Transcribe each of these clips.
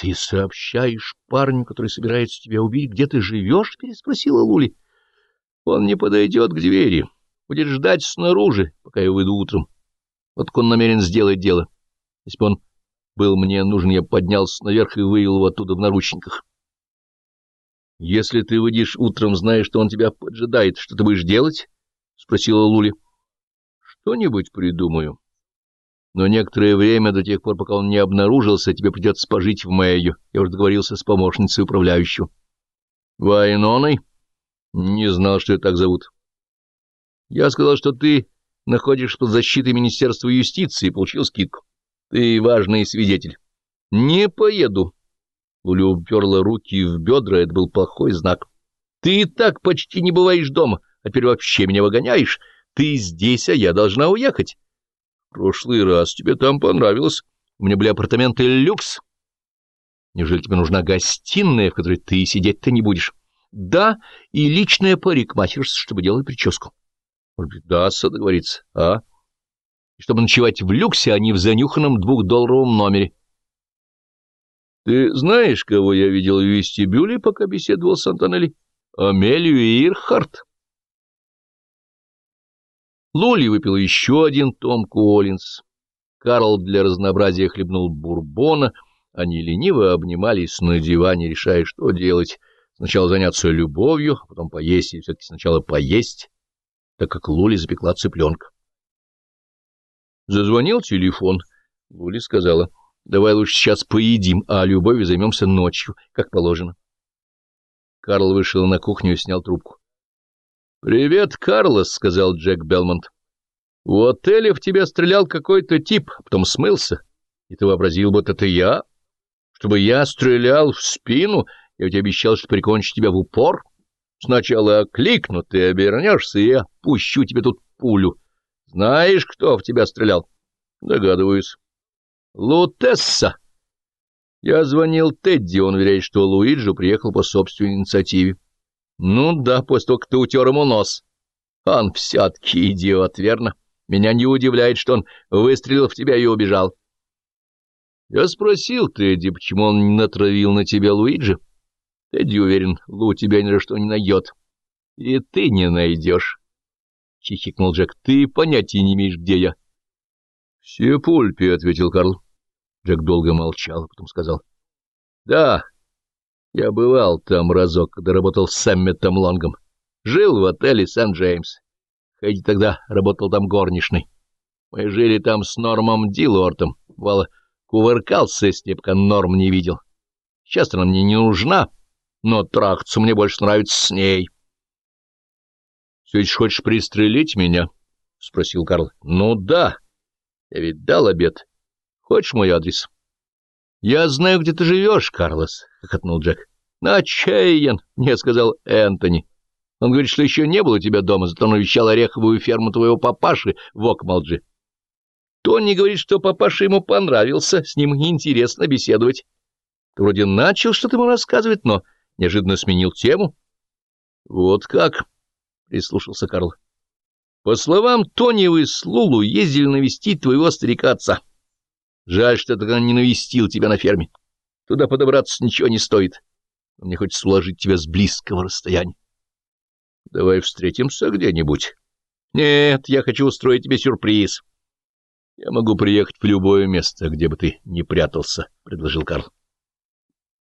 ты сообщаешь парню, который собирается тебя убить, где ты живешь? — переспросила Лули. — Он не подойдет к двери, будет ждать снаружи, пока я выйду утром. Вот он намерен сделать дело. Если бы он был мне нужен, я поднялся наверх и вывел его оттуда в наручниках. — Если ты выйдешь утром, зная, что он тебя поджидает, что ты будешь делать? — спросила Лули. — Что-нибудь придумаю. Но некоторое время, до тех пор, пока он не обнаружился, тебе придется пожить в Мэйю. Я уже договорился с помощницей управляющего. — Вайноной? — Не знал, что ее так зовут. — Я сказал, что ты находишься под защитой Министерства юстиции и получил скидку. Ты важный свидетель. — Не поеду. Луля уперла руки в бедра, это был плохой знак. — Ты и так почти не бываешь дома, а теперь вообще меня выгоняешь. Ты здесь, а я должна уехать. — Прошлый раз тебе там понравилось. У меня были апартаменты люкс. Неужели тебе нужна гостиная, в которой ты сидеть-то не будешь? — Да, и личная парикмахерская, чтобы делать прическу. — Может быть, дастся договориться, а? и чтобы ночевать в люксе, а не в занюханном двухдолларовом номере. — Ты знаешь, кого я видел в вестибюле, пока беседовал с Антонелли? Амелию Ирхарт. Лоли выпил еще один том Коллинз. Карл для разнообразия хлебнул бурбона. Они лениво обнимались на диване, решая, что делать. Сначала заняться любовью, а потом поесть, и все-таки сначала поесть, так как Лули запекла цыпленка. Зазвонил телефон. Лули сказала, давай лучше сейчас поедим, а любовью займемся ночью, как положено. Карл вышел на кухню и снял трубку. — Привет, Карлос, — сказал Джек Белмонт. — В отеле в тебя стрелял какой-то тип, потом смылся. И ты вообразил, будто это я? Чтобы я стрелял в спину, я ведь обещал, что прикончу тебя в упор. Сначала кликну, ты обернешься, и я пущу тебе тут пулю. Знаешь, кто в тебя стрелял? Догадываюсь. Лутесса. Я звонил Тедди, он уверяет, что Луиджи приехал по собственной инициативе. Ну да, после того, как ты утер ему нос. Он все-таки идиот, верно? Меня не удивляет, что он выстрелил в тебя и убежал. Я спросил Тедди, почему он не натравил на тебя Луиджи. Тедди уверен, Лу тебя ни за что не найдет. И ты не найдешь. — хихикнул Джек. — Ты понятия не имеешь, где я. — Все пульпи, — ответил Карл. Джек долго молчал, а потом сказал. — Да, я бывал там разок, когда работал с Сэмметом Лонгом. Жил в отеле Сан-Джеймс. Хэдди тогда работал там горничной. Мы жили там с Нормом Дилуортом. Бывало, кувыркался с ней, пока Норм не видел. Сейчас она мне не нужна, но трахаться мне больше нравится с ней. — все еще хочешь пристрелить меня? — спросил Карл. — Ну да. Я ведь дал обед. Хочешь мой адрес? — Я знаю, где ты живешь, Карлос, — хохотнул Джек. — Начаян, — мне сказал Энтони. Он говорит, что еще не было у тебя дома, зато навещал ореховую ферму твоего папаши в Окмалджи. Тони говорит, что папаша ему понравился, с ним интересно беседовать. Ты вроде начал что-то ему рассказывать, но неожиданно сменил тему. — Вот как? прислушался Карл. По словам Тони, вы с Лулу ездили навестить твоего старика-отца. Жаль, что тогда не навестил тебя на ферме. Туда подобраться ничего не стоит. Мне хочется уложить тебя с близкого расстояния. Давай встретимся где-нибудь. Нет, я хочу устроить тебе сюрприз. Я могу приехать в любое место, где бы ты ни прятался, — предложил Карл.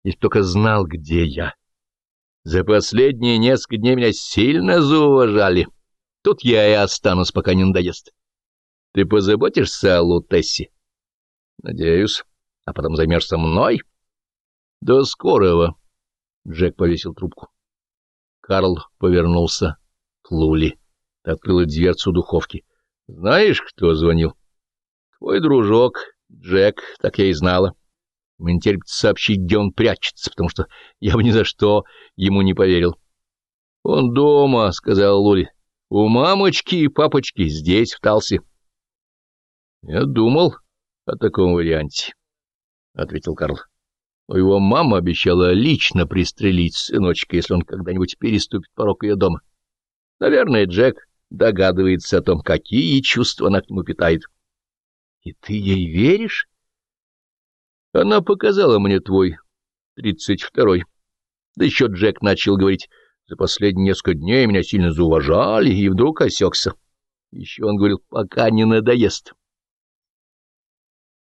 Если только знал, где я. За последние несколько дней меня сильно зауважали. Тут я и останусь, пока не надоест. Ты позаботишься о Лутессе? Надеюсь. А потом займешься мной? До скорого. Джек повесил трубку. Карл повернулся к Лули. Открыла дверцу духовки. Знаешь, кто звонил? Твой дружок, Джек, так я и знала. Мне не терпится сообщить, где он прячется, потому что я бы ни за что ему не поверил. — Он дома, — сказал Лули. — У мамочки и папочки здесь, в Талсе. — Я думал о таком варианте, — ответил Карл. Но его мама обещала лично пристрелить сыночка, если он когда-нибудь переступит порог ее дома. Наверное, Джек догадывается о том, какие чувства она к нему питает. — И ты ей веришь? Она показала мне твой тридцать второй. Да еще Джек начал говорить, за последние несколько дней меня сильно зауважали, и вдруг осекся. Еще он говорил, пока не надоест.